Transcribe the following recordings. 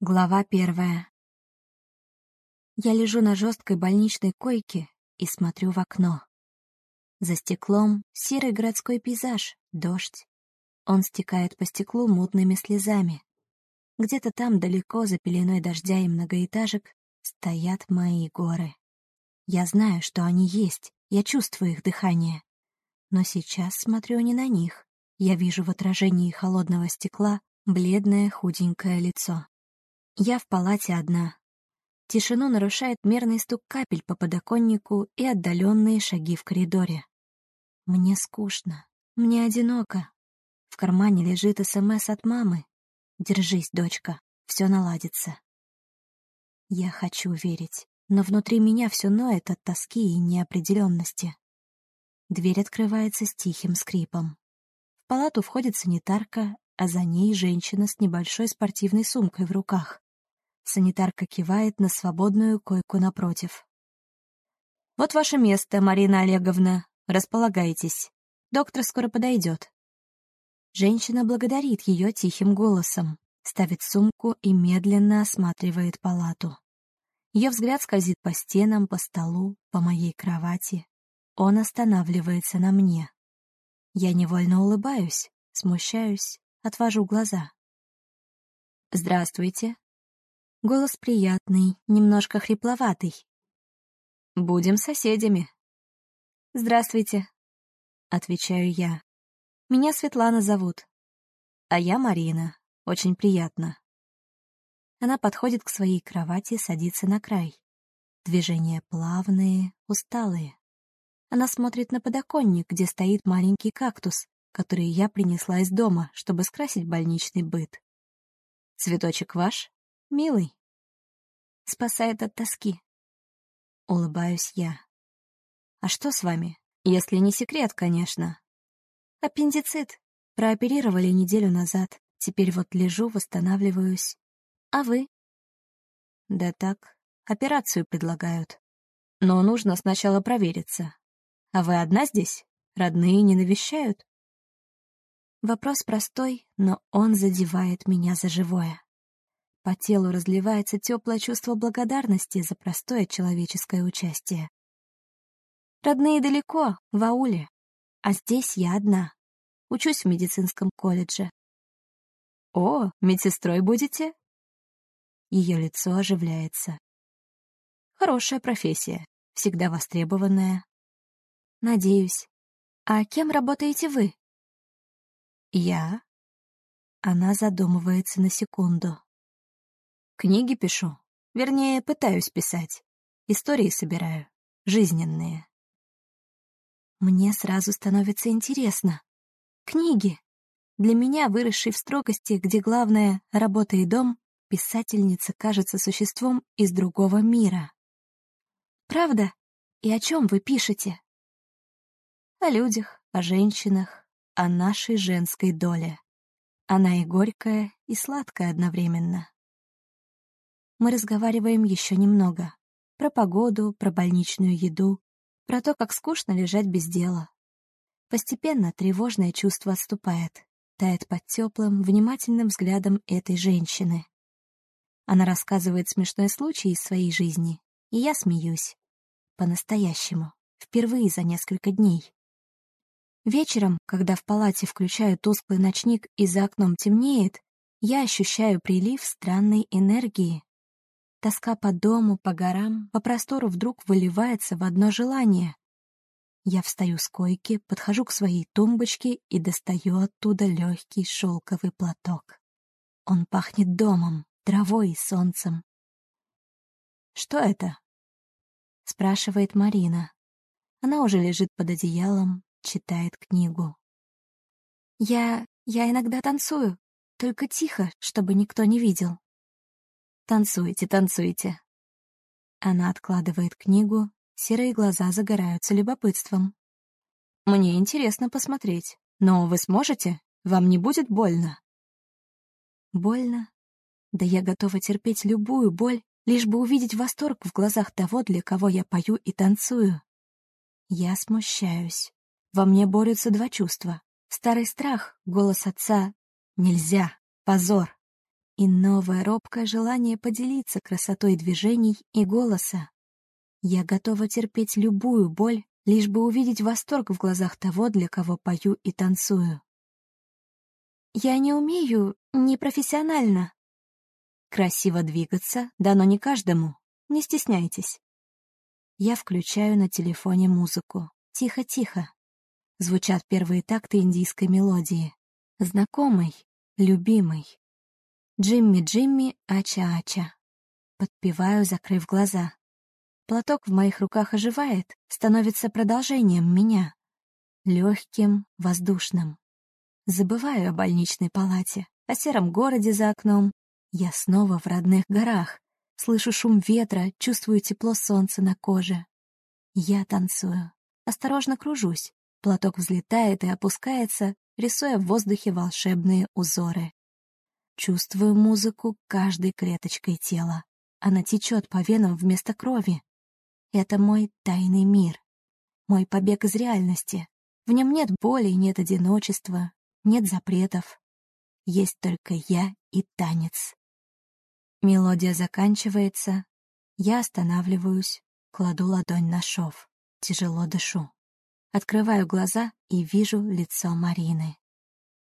Глава первая. Я лежу на жесткой больничной койке и смотрю в окно. За стеклом серый городской пейзаж, дождь. Он стекает по стеклу мутными слезами. Где-то там далеко, за пеленой дождя и многоэтажек, стоят мои горы. Я знаю, что они есть, я чувствую их дыхание. Но сейчас смотрю не на них. Я вижу в отражении холодного стекла бледное худенькое лицо. Я в палате одна. Тишину нарушает мерный стук капель по подоконнику и отдаленные шаги в коридоре. Мне скучно, мне одиноко. В кармане лежит СМС от мамы. «Держись, дочка, все наладится». Я хочу верить, но внутри меня все ноет от тоски и неопределенности. Дверь открывается с тихим скрипом. В палату входит санитарка, а за ней женщина с небольшой спортивной сумкой в руках. Санитарка кивает на свободную койку напротив. «Вот ваше место, Марина Олеговна. Располагайтесь. Доктор скоро подойдет». Женщина благодарит ее тихим голосом, ставит сумку и медленно осматривает палату. Ее взгляд скользит по стенам, по столу, по моей кровати. Он останавливается на мне. Я невольно улыбаюсь, смущаюсь, отвожу глаза. «Здравствуйте», Голос приятный, немножко хрипловатый. «Будем соседями». «Здравствуйте», — отвечаю я. «Меня Светлана зовут. А я Марина. Очень приятно». Она подходит к своей кровати, садится на край. Движения плавные, усталые. Она смотрит на подоконник, где стоит маленький кактус, который я принесла из дома, чтобы скрасить больничный быт. «Цветочек ваш?» Милый. Спасает от тоски. Улыбаюсь я. А что с вами? Если не секрет, конечно. Аппендицит. Прооперировали неделю назад. Теперь вот лежу, восстанавливаюсь. А вы? Да так, операцию предлагают. Но нужно сначала провериться. А вы одна здесь? Родные не навещают? Вопрос простой, но он задевает меня за живое. По телу разливается теплое чувство благодарности за простое человеческое участие. Родные далеко, в ауле, а здесь я одна. Учусь в медицинском колледже. «О, медсестрой будете?» Ее лицо оживляется. «Хорошая профессия, всегда востребованная». «Надеюсь. А кем работаете вы?» «Я?» Она задумывается на секунду. Книги пишу. Вернее, пытаюсь писать. Истории собираю. Жизненные. Мне сразу становится интересно. Книги. Для меня, выросшей в строгости, где главное — работа и дом, писательница кажется существом из другого мира. Правда? И о чем вы пишете? О людях, о женщинах, о нашей женской доле. Она и горькая, и сладкая одновременно. Мы разговариваем еще немного. Про погоду, про больничную еду, про то, как скучно лежать без дела. Постепенно тревожное чувство отступает, тает под теплым, внимательным взглядом этой женщины. Она рассказывает смешной случай из своей жизни, и я смеюсь. По-настоящему. Впервые за несколько дней. Вечером, когда в палате включают тусклый ночник и за окном темнеет, я ощущаю прилив странной энергии, Тоска по дому, по горам, по простору вдруг выливается в одно желание. Я встаю с койки, подхожу к своей тумбочке и достаю оттуда легкий шелковый платок. Он пахнет домом, травой и солнцем. «Что это?» — спрашивает Марина. Она уже лежит под одеялом, читает книгу. «Я... я иногда танцую, только тихо, чтобы никто не видел». Танцуйте, танцуйте. Она откладывает книгу, серые глаза загораются любопытством. Мне интересно посмотреть, но вы сможете? Вам не будет больно? Больно? Да я готова терпеть любую боль, лишь бы увидеть восторг в глазах того, для кого я пою и танцую. Я смущаюсь. Во мне борются два чувства. Старый страх, голос отца «Нельзя! Позор!» И новое робкое желание поделиться красотой движений и голоса. Я готова терпеть любую боль, лишь бы увидеть восторг в глазах того, для кого пою и танцую. Я не умею, непрофессионально. Красиво двигаться дано не каждому, не стесняйтесь. Я включаю на телефоне музыку. Тихо-тихо. Звучат первые такты индийской мелодии. Знакомый, любимый. Джимми-Джимми, Ача-Ача. Подпеваю, закрыв глаза. Платок в моих руках оживает, становится продолжением меня. Легким, воздушным. Забываю о больничной палате, о сером городе за окном. Я снова в родных горах. Слышу шум ветра, чувствую тепло солнца на коже. Я танцую. Осторожно кружусь. Платок взлетает и опускается, рисуя в воздухе волшебные узоры. Чувствую музыку каждой клеточкой тела. Она течет по венам вместо крови. Это мой тайный мир. Мой побег из реальности. В нем нет боли, нет одиночества, нет запретов. Есть только я и танец. Мелодия заканчивается. Я останавливаюсь, кладу ладонь на шов. Тяжело дышу. Открываю глаза и вижу лицо Марины.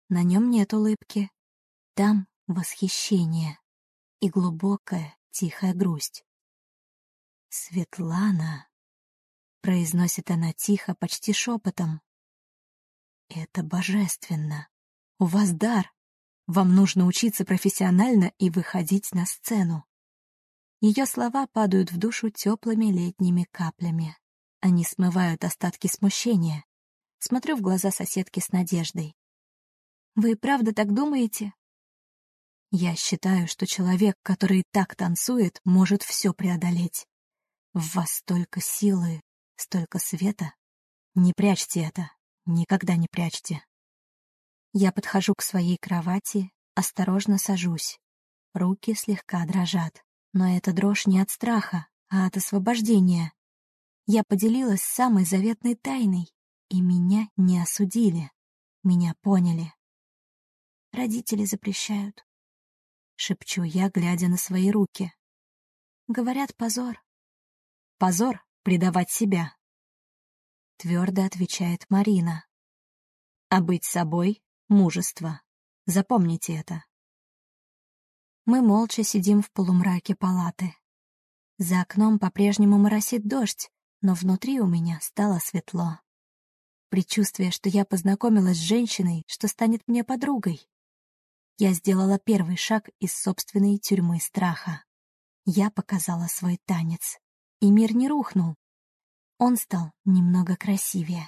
На нем нет улыбки. Там восхищение и глубокая, тихая грусть. «Светлана», — произносит она тихо, почти шепотом. «Это божественно. У вас дар. Вам нужно учиться профессионально и выходить на сцену». Ее слова падают в душу теплыми летними каплями. Они смывают остатки смущения. Смотрю в глаза соседки с надеждой. «Вы правда так думаете?» Я считаю, что человек, который так танцует, может все преодолеть. В вас столько силы, столько света. Не прячьте это, никогда не прячьте. Я подхожу к своей кровати, осторожно сажусь. Руки слегка дрожат, но это дрожь не от страха, а от освобождения. Я поделилась самой заветной тайной, и меня не осудили. Меня поняли. Родители запрещают. Шепчу я, глядя на свои руки. Говорят, позор. Позор — предавать себя. Твердо отвечает Марина. А быть собой — мужество. Запомните это. Мы молча сидим в полумраке палаты. За окном по-прежнему моросит дождь, но внутри у меня стало светло. Предчувствие, что я познакомилась с женщиной, что станет мне подругой. Я сделала первый шаг из собственной тюрьмы страха. Я показала свой танец и мир не рухнул. Он стал немного красивее.